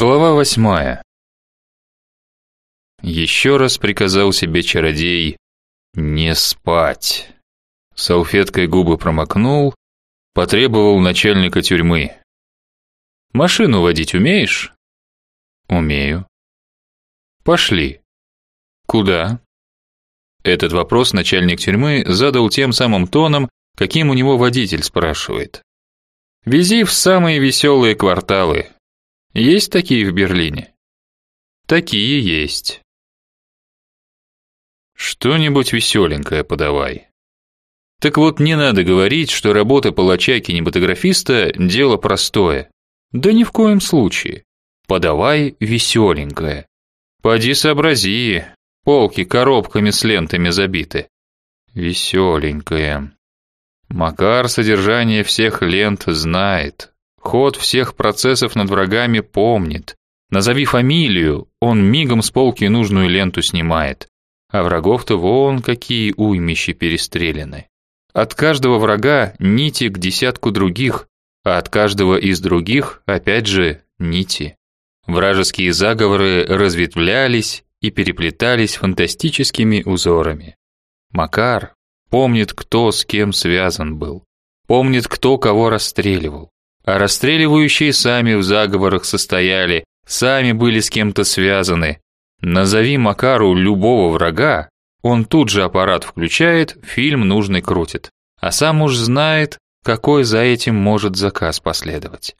Глава восьмая. Еще раз приказал себе чародей не спать. Салфеткой губы промокнул, потребовал начальника тюрьмы. Машину водить умеешь? Умею. Пошли. Куда? Этот вопрос начальник тюрьмы задал тем самым тоном, каким у него водитель спрашивает. Вези в самые веселые кварталы, есть такие в Берлине? Такие есть. Что-нибудь веселенькое подавай. Так вот, не надо говорить, что работа палача-кинематографиста – дело простое. Да ни в коем случае. Подавай веселенькое. Поди сообрази, полки коробками с лентами забиты. Веселенькое. Макар содержание всех лент знает, Ход всех процессов над врагами помнит. Назови фамилию, он мигом с полки нужную ленту снимает. А врагов-то вон какие уймищи перестреляны. От каждого врага нити к десятку других, а от каждого из других, опять же, нити. Вражеские заговоры разветвлялись и переплетались фантастическими узорами. Макар помнит, кто с кем связан был, помнит, кто кого расстреливал, а расстреливающие сами в заговорах состояли, сами были с кем-то связаны. Назови Макару любого врага, он тут же аппарат включает, фильм нужный крутит. А сам уж знает, какой за этим может заказ последовать.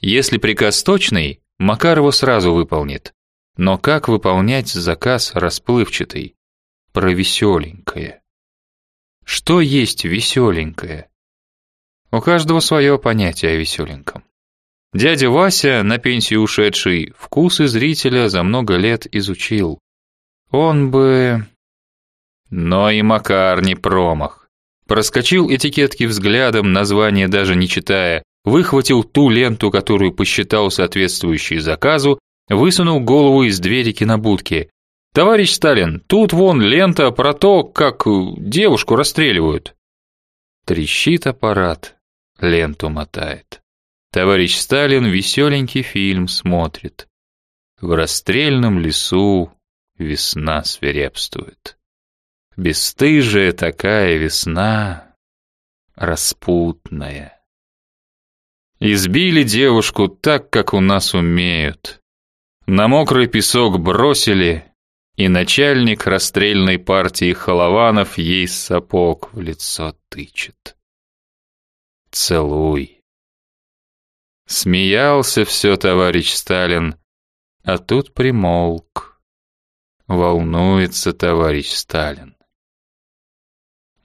Если приказ точный, Макар его сразу выполнит. Но как выполнять заказ расплывчатый? Про веселенькое. Что есть веселенькое? У каждого свое понятие о веселеньком. Дядя Вася, на пенсию ушедший, вкусы зрителя за много лет изучил. Он бы... Но и Макар не промах. Проскочил этикетки взглядом, название даже не читая, выхватил ту ленту, которую посчитал соответствующей заказу, высунул голову из двери кинобудки. «Товарищ Сталин, тут вон лента про то, как девушку расстреливают». Трещит аппарат, ленту мотает. Товарищ Сталин веселенький фильм смотрит. В расстрельном лесу весна свирепствует. Бесстыжая такая весна, распутная. Избили девушку так, как у нас умеют. На мокрый песок бросили, и начальник расстрельной партии Холованов ей сапог в лицо тычет. Целуй. Смеялся все товарищ Сталин, а тут примолк. Волнуется товарищ Сталин.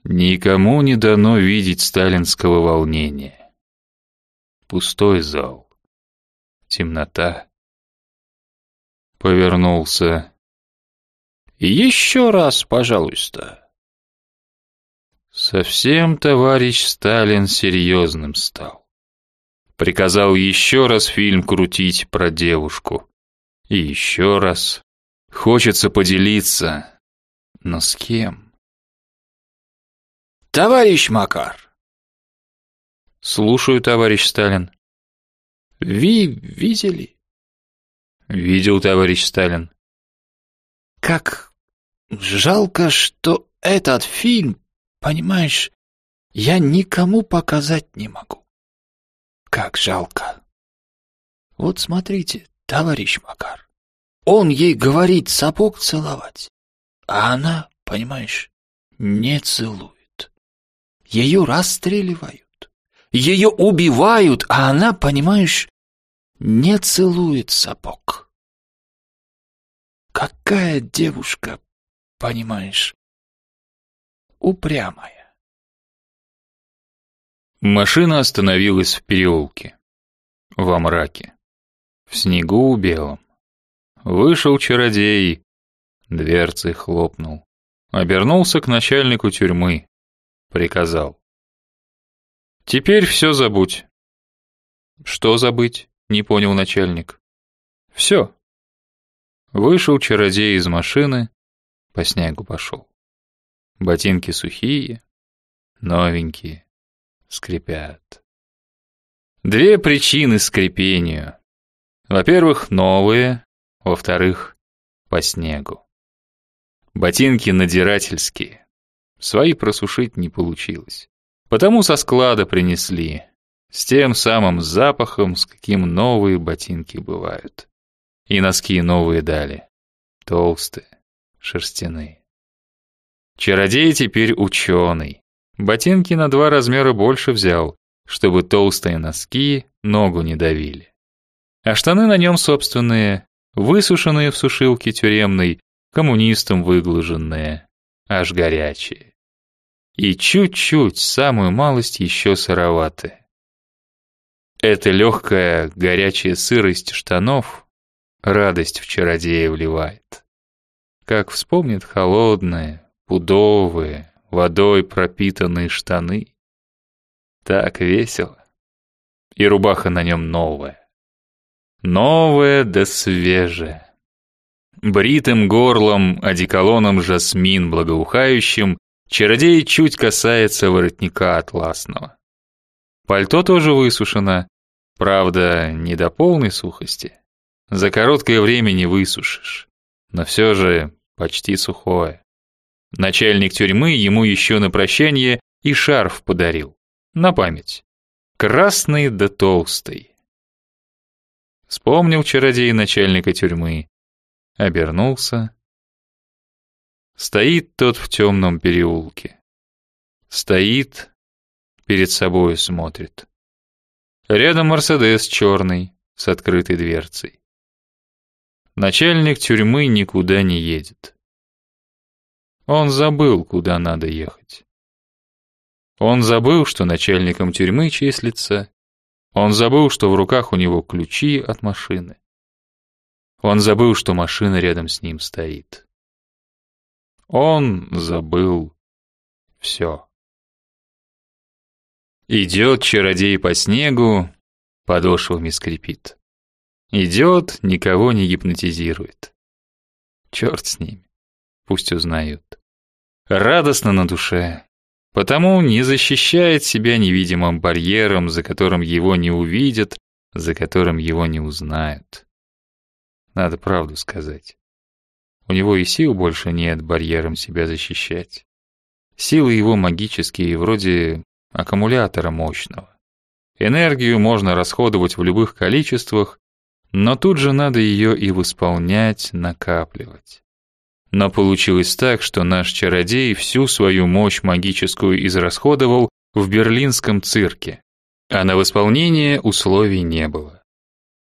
Никому не дано видеть сталинского волнения. Пустой зал. Темнота. Повернулся. «Еще раз, пожалуйста». Совсем товарищ Сталин серьезным стал. Приказал еще раз фильм крутить про девушку. И еще раз. Хочется поделиться. Но с кем? Товарищ Макар. Слушаю, товарищ Сталин. Ви видели? Видел, товарищ Сталин. Как жалко, что этот фильм Понимаешь, я никому показать не могу. Как жалко. Вот смотрите, товарищ Макар. Он ей говорит сапог целовать, а она, понимаешь, не целует. Ее расстреливают, ее убивают, а она, понимаешь, не целует сапог. Какая девушка, понимаешь, упрямая. Машина остановилась в переулке. Во мраке. В снегу белом. Вышел чародей. Дверцы хлопнул. Обернулся к начальнику тюрьмы. Приказал. «Теперь все забудь». «Что забыть?» — не понял начальник. «Все». Вышел чародей из машины, по снегу пошел. Ботинки сухие, новенькие, скрипят. Две причины скрипению. Во-первых, новые, во-вторых, по снегу. Ботинки надирательские. Свои просушить не получилось. Потому со склада принесли. С тем самым запахом, с каким новые ботинки бывают. И носки новые дали. Толстые, шерстяные. Чародей теперь ученый. Ботинки на два размера больше взял, чтобы толстые носки ногу не давили. А штаны на нем собственные, высушенные в сушилке тюремной, коммунистам выглаженные, аж горячие. И чуть-чуть, самую малость еще сыроватые. Эта легкая горячая сырость штанов радость в чародея вливает. Как вспомнит холодные, пудовые, водой пропитанные штаны. Так весело. И рубаха на нем новая. Новая да свежая. Бритым горлом, одеколоном жасмин благоухающим, чародей чуть касается воротника атласного. Пальто тоже высушено, правда, не до полной сухости. За короткое время не высушишь, но все же почти сухое. Начальник тюрьмы ему еще на прощание и шарф подарил. На память. Красный да толстый. Вспомнил чародей начальника тюрьмы. Обернулся. Стоит тот в темном переулке. Стоит, перед собой смотрит. Рядом Мерседес черный, с открытой дверцей. Начальник тюрьмы никуда не едет. Он забыл, куда надо ехать. Он забыл, что начальником тюрьмы числится. Он забыл, что в руках у него ключи от машины. Он забыл, что машина рядом с ним стоит. Он забыл все. Идет чародей по снегу, подошвами скрипит. Идет, никого не гипнотизирует. Черт с ними, пусть узнают. Радостно на душе, потому не защищает себя невидимым барьером, за которым его не увидят, за которым его не узнают. Надо правду сказать. У него и сил больше нет барьером себя защищать. Силы его магические, вроде аккумулятора мощного. Энергию можно расходовать в любых количествах, но тут же надо ее и восполнять, накапливать. Но получилось так, что наш чародей всю свою мощь магическую израсходовал в берлинском цирке, а на восполнение условий не было.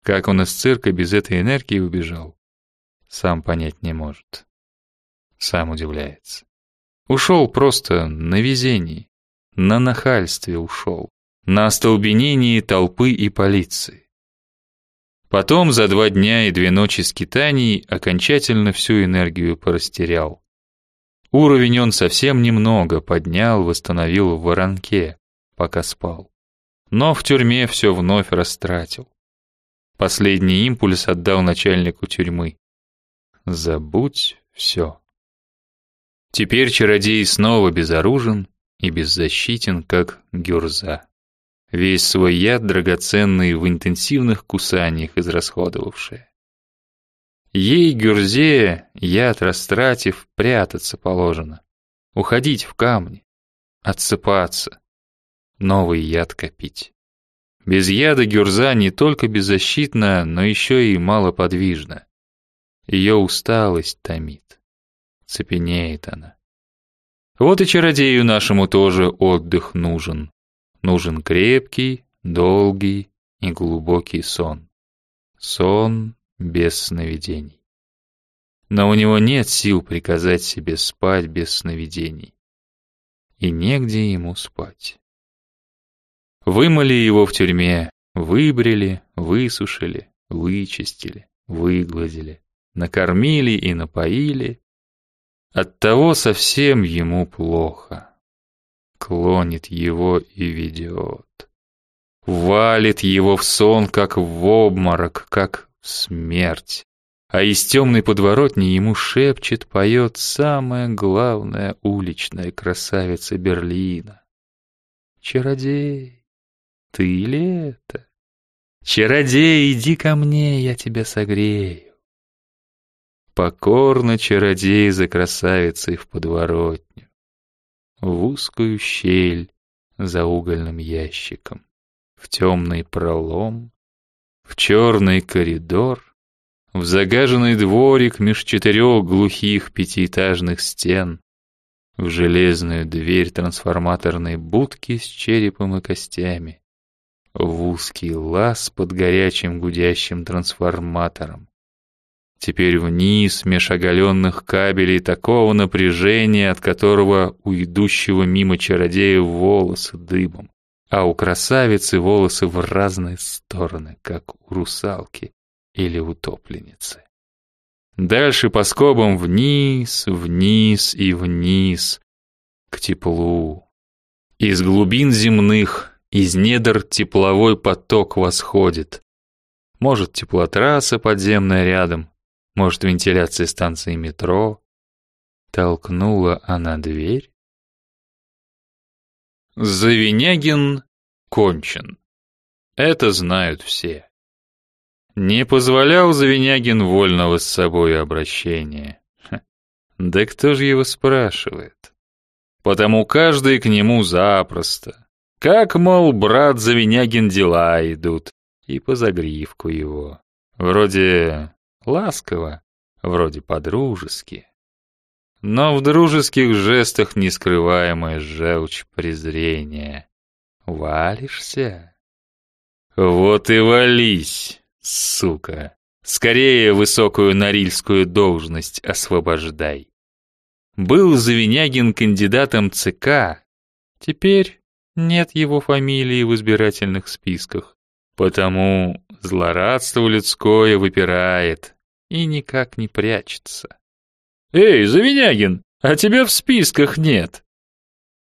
Как он из цирка без этой энергии убежал, сам понять не может. Сам удивляется. Ушел просто на везении, на нахальстве ушел, на остолбенении толпы и полиции. Потом за два дня и две ночи скитаний окончательно всю энергию порастерял. Уровень он совсем немного поднял, восстановил в воронке, пока спал. Но в тюрьме все вновь растратил. Последний импульс отдал начальнику тюрьмы. Забудь все. Теперь чародей снова безоружен и беззащитен, как гюрза весь свой яд драгоценный в интенсивных кусаниях израсходовавшая. Ей, Гюрзе, яд растратив, прятаться положено, уходить в камни, отсыпаться, новый яд копить. Без яда Гюрза не только беззащитна, но еще и малоподвижна. Ее усталость томит, цепенеет она. Вот и чародею нашему тоже отдых нужен. Нужен крепкий, долгий и глубокий сон. Сон без сновидений. Но у него нет сил приказать себе спать без сновидений. И негде ему спать. Вымыли его в тюрьме, выбрили, высушили, вычистили, выгладили, накормили и напоили. Оттого совсем ему плохо клонит его и ведет. Валит его в сон, как в обморок, как в смерть. А из темной подворотни ему шепчет, поет самая главная уличная красавица Берлина. Чародей, ты ли это? Чародей, иди ко мне, я тебя согрею. Покорно чародей за красавицей в подворотню, в узкую щель за угольным ящиком, в темный пролом, в черный коридор, в загаженный дворик меж четырех глухих пятиэтажных стен, в железную дверь трансформаторной будки с черепом и костями, в узкий лаз под горячим гудящим трансформатором. Теперь вниз, меж оголенных кабелей такого напряжения, от которого у идущего мимо чародея волосы дыбом, а у красавицы волосы в разные стороны, как у русалки или утопленницы. Дальше по скобам вниз, вниз и вниз, к теплу. Из глубин земных, из недр тепловой поток восходит. Может, теплотрасса подземная рядом, может, вентиляция станции метро. Толкнула она дверь. Завинягин кончен. Это знают все. Не позволял Завинягин вольного с собой обращения. Да кто же его спрашивает? Потому каждый к нему запросто. Как, мол, брат Завинягин дела идут, и по загривку его. Вроде ласково, вроде по-дружески. Но в дружеских жестах нескрываемая желчь презрения. Валишься? Вот и вались, Сука. Скорее высокую норильскую должность освобождай. Был Завинягин кандидатом ЦК. Теперь нет его фамилии в избирательных списках. Потому злорадство людское выпирает и никак не прячется. «Эй, Завинягин, а тебя в списках нет!»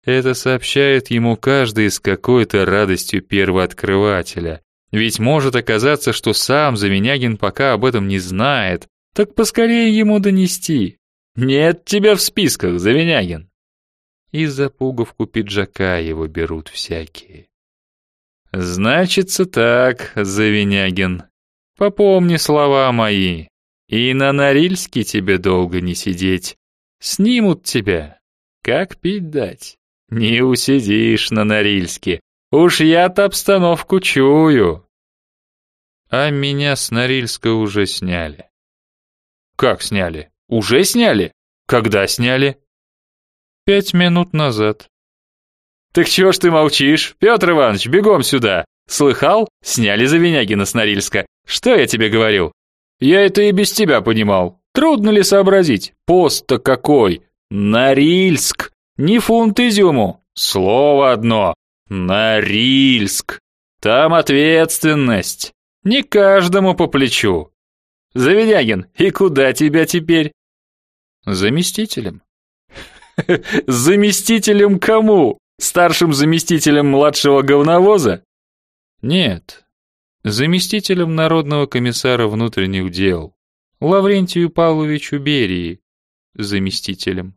Это сообщает ему каждый с какой-то радостью первооткрывателя, ведь может оказаться, что сам Завинягин пока об этом не знает. Так поскорее ему донести. Нет тебя в списках, Завинягин. И за пуговку пиджака его берут всякие. Значится так, Завинягин. Попомни слова мои. И на Норильске тебе долго не сидеть. Снимут тебя. Как пить дать? Не усидишь на Норильске. Уж я-то обстановку чую. А меня с Норильска уже сняли. Как сняли? Уже сняли? Когда сняли? Пять минут назад. Так чего ж ты молчишь? Петр Иванович, бегом сюда. Слыхал? Сняли за Винягина с Норильска. Что я тебе говорил? Я это и без тебя понимал. Трудно ли сообразить? Пост-то какой? Норильск. Не фунт изюму. Слово одно. Норильск. Там ответственность. Не каждому по плечу. Заведягин, и куда тебя теперь? Заместителем. Заместителем кому? Старшим заместителем младшего говновоза? Нет. Заместителем народного комиссара внутренних дел. Лаврентию Павловичу Берии. Заместителем.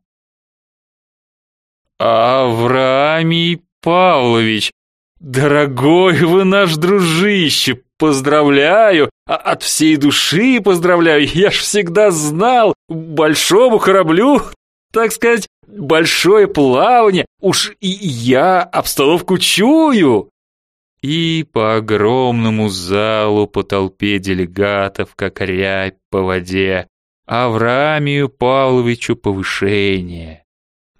Авраамий Павлович, дорогой вы наш дружище, поздравляю, а от всей души поздравляю, я ж всегда знал, большому кораблю, так сказать, большое плавание, уж и я обстановку чую. И по огромному залу, по толпе делегатов, как рябь по воде, Авраамию Павловичу повышение.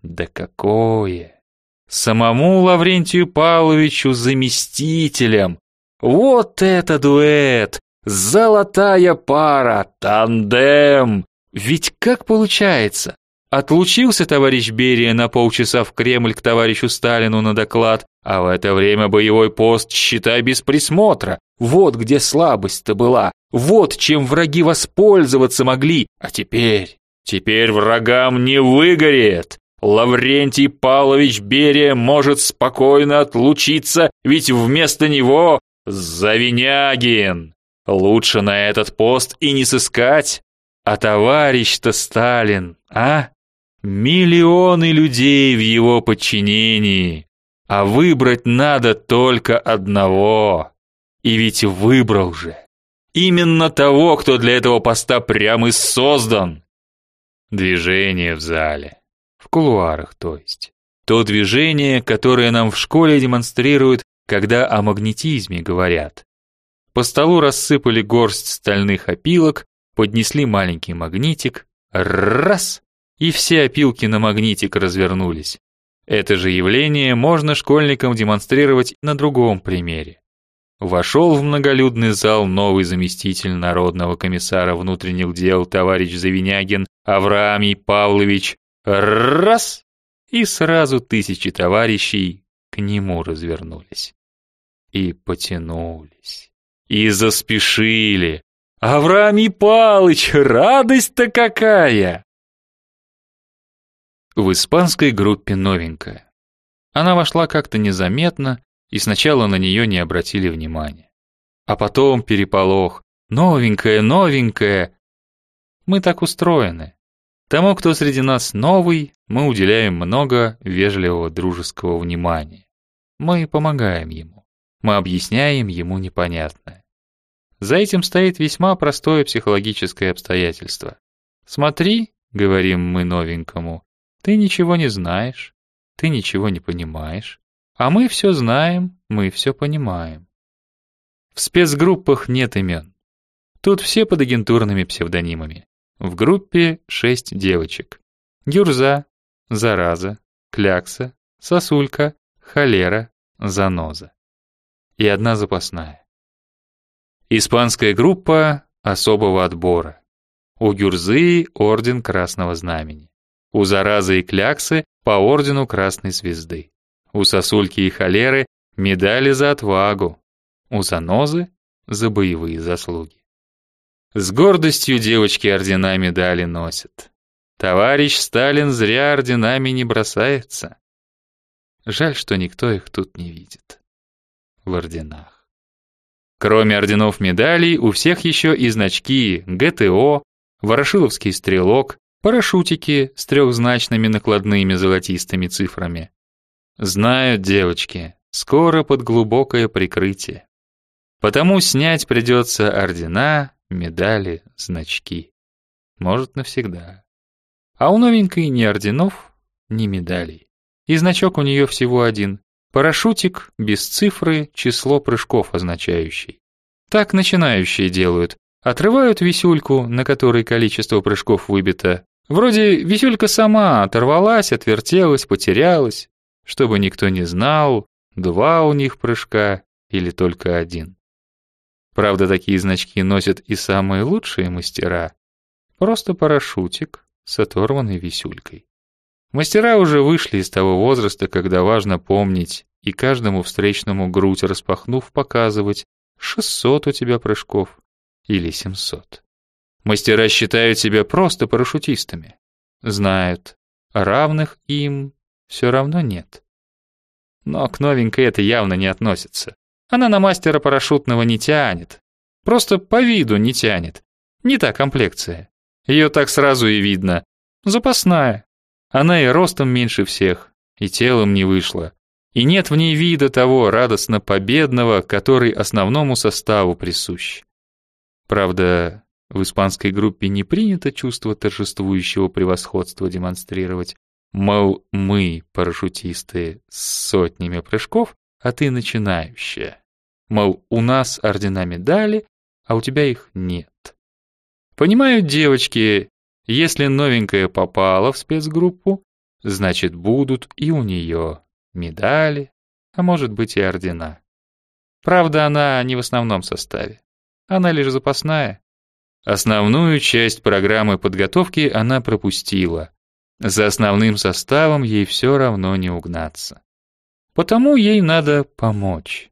Да какое! Самому Лаврентию Павловичу заместителем. Вот это дуэт! Золотая пара, тандем! Ведь как получается? Отлучился товарищ Берия на полчаса в Кремль к товарищу Сталину на доклад, а в это время боевой пост, считай, без присмотра. Вот где слабость-то была, вот чем враги воспользоваться могли, а теперь... Теперь врагам не выгорит. Лаврентий Павлович Берия может спокойно отлучиться, ведь вместо него Завинягин. Лучше на этот пост и не сыскать. А товарищ-то Сталин, а? Миллионы людей в его подчинении. А выбрать надо только одного. И ведь выбрал же. Именно того, кто для этого поста прямо и создан. Движение в зале. В кулуарах, то есть. То движение, которое нам в школе демонстрируют, когда о магнетизме говорят. По столу рассыпали горсть стальных опилок, поднесли маленький магнитик, раз, и все опилки на магнитик развернулись. Это же явление можно школьникам демонстрировать на другом примере. Вошел в многолюдный зал новый заместитель народного комиссара внутренних дел товарищ Завинягин Авраамий Павлович. Раз! И сразу тысячи товарищей к нему развернулись. И потянулись. И заспешили. Авраамий Павлович, радость-то какая! В испанской группе новенькая. Она вошла как-то незаметно, и сначала на нее не обратили внимания. А потом переполох. Новенькая, новенькая. Мы так устроены. Тому, кто среди нас новый, мы уделяем много вежливого дружеского внимания. Мы помогаем ему. Мы объясняем ему непонятное. За этим стоит весьма простое психологическое обстоятельство. «Смотри», — говорим мы новенькому, ты ничего не знаешь, ты ничего не понимаешь, а мы все знаем, мы все понимаем. В спецгруппах нет имен. Тут все под агентурными псевдонимами. В группе шесть девочек. Гюрза, Зараза, Клякса, Сосулька, Холера, Заноза. И одна запасная. Испанская группа особого отбора. У Гюрзы орден Красного Знамени. У заразы и кляксы по ордену Красной Звезды. У сосульки и холеры медали за отвагу. У занозы за боевые заслуги. С гордостью девочки ордена медали носят. Товарищ Сталин зря орденами не бросается. Жаль, что никто их тут не видит. В орденах. Кроме орденов медалей, у всех еще и значки ГТО, Ворошиловский стрелок, парашютики с трехзначными накладными золотистыми цифрами. Знают девочки, скоро под глубокое прикрытие. Потому снять придется ордена, медали, значки. Может, навсегда. А у новенькой ни орденов, ни медалей. И значок у нее всего один. Парашютик без цифры, число прыжков означающий. Так начинающие делают. Отрывают висюльку, на которой количество прыжков выбито, Вроде висюлька сама оторвалась, отвертелась, потерялась. Чтобы никто не знал, два у них прыжка или только один. Правда, такие значки носят и самые лучшие мастера. Просто парашютик с оторванной висюлькой. Мастера уже вышли из того возраста, когда важно помнить и каждому встречному грудь распахнув показывать, 600 у тебя прыжков или 700. Мастера считают себя просто парашютистами. Знают, равных им все равно нет. Но к новенькой это явно не относится. Она на мастера парашютного не тянет. Просто по виду не тянет. Не та комплекция. Ее так сразу и видно. Запасная. Она и ростом меньше всех, и телом не вышла. И нет в ней вида того радостно победного, который основному составу присущ. Правда, в испанской группе не принято чувство торжествующего превосходства демонстрировать. Мол, мы, парашютисты, с сотнями прыжков, а ты начинающая. Мол, у нас ордена медали, а у тебя их нет. Понимают девочки, если новенькая попала в спецгруппу, значит будут и у нее медали, а может быть и ордена. Правда, она не в основном составе. Она лишь запасная. Основную часть программы подготовки она пропустила. За основным составом ей все равно не угнаться. Потому ей надо помочь.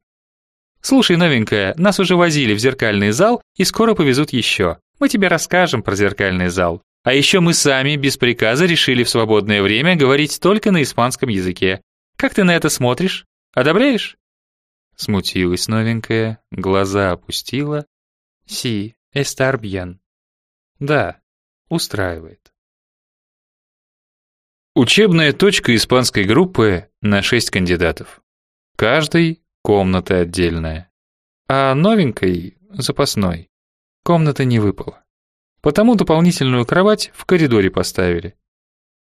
«Слушай, новенькая, нас уже возили в зеркальный зал и скоро повезут еще. Мы тебе расскажем про зеркальный зал. А еще мы сами, без приказа, решили в свободное время говорить только на испанском языке. Как ты на это смотришь? Одобряешь?» Смутилась новенькая, глаза опустила. «Си, Bien. Да, устраивает. Учебная точка испанской группы на шесть кандидатов. Каждый комната отдельная. а новенькой, запасной, комната не выпала. Потому дополнительную кровать в коридоре поставили.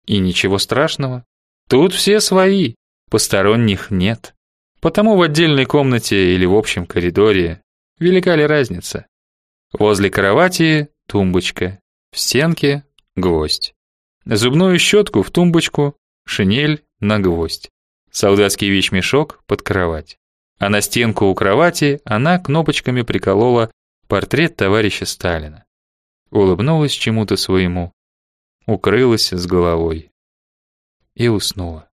И ничего страшного. Тут все свои, посторонних нет. Потому в отдельной комнате или в общем коридоре велика ли разница? Возле кровати тумбочка, в стенке гвоздь. Зубную щетку в тумбочку, шинель на гвоздь. Солдатский вещмешок под кровать. А на стенку у кровати она кнопочками приколола портрет товарища Сталина. Улыбнулась чему-то своему, укрылась с головой и уснула.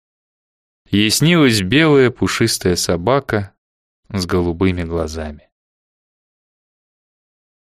Ей снилась белая пушистая собака с голубыми глазами.